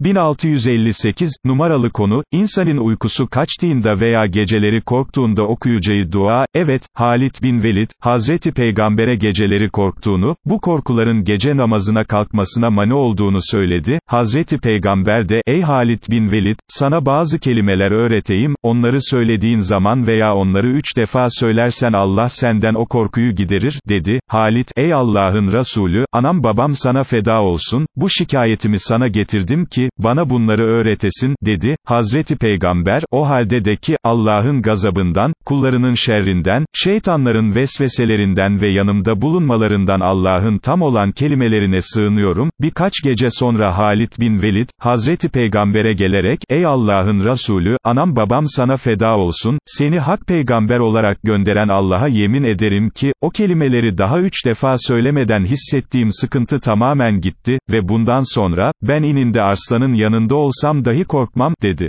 1658, numaralı konu, insanın uykusu kaçtığında veya geceleri korktuğunda okuyacağı dua, evet, Halit bin Velid, Hazreti Peygamber'e geceleri korktuğunu, bu korkuların gece namazına kalkmasına mani olduğunu söyledi, Hazreti Peygamber de, ey Halit bin Velid, sana bazı kelimeler öğreteyim, onları söylediğin zaman veya onları üç defa söylersen Allah senden o korkuyu giderir, dedi, Halit, ey Allah'ın Resulü, anam babam sana feda olsun, bu şikayetimi sana getirdim ki, bana bunları öğretesin, dedi, Hazreti Peygamber, o halde de ki, Allah'ın gazabından, kullarının şerrinden, şeytanların vesveselerinden ve yanımda bulunmalarından Allah'ın tam olan kelimelerine sığınıyorum, birkaç gece sonra Halit bin Velid, Hazreti Peygamber'e gelerek, ey Allah'ın Resulü, anam babam sana feda olsun, seni hak peygamber olarak gönderen Allah'a yemin ederim ki, o kelimeleri daha üç defa söylemeden hissettiğim sıkıntı tamamen gitti, ve bundan sonra, ben ininde arslanın yanında olsam dahi korkmam, dedi.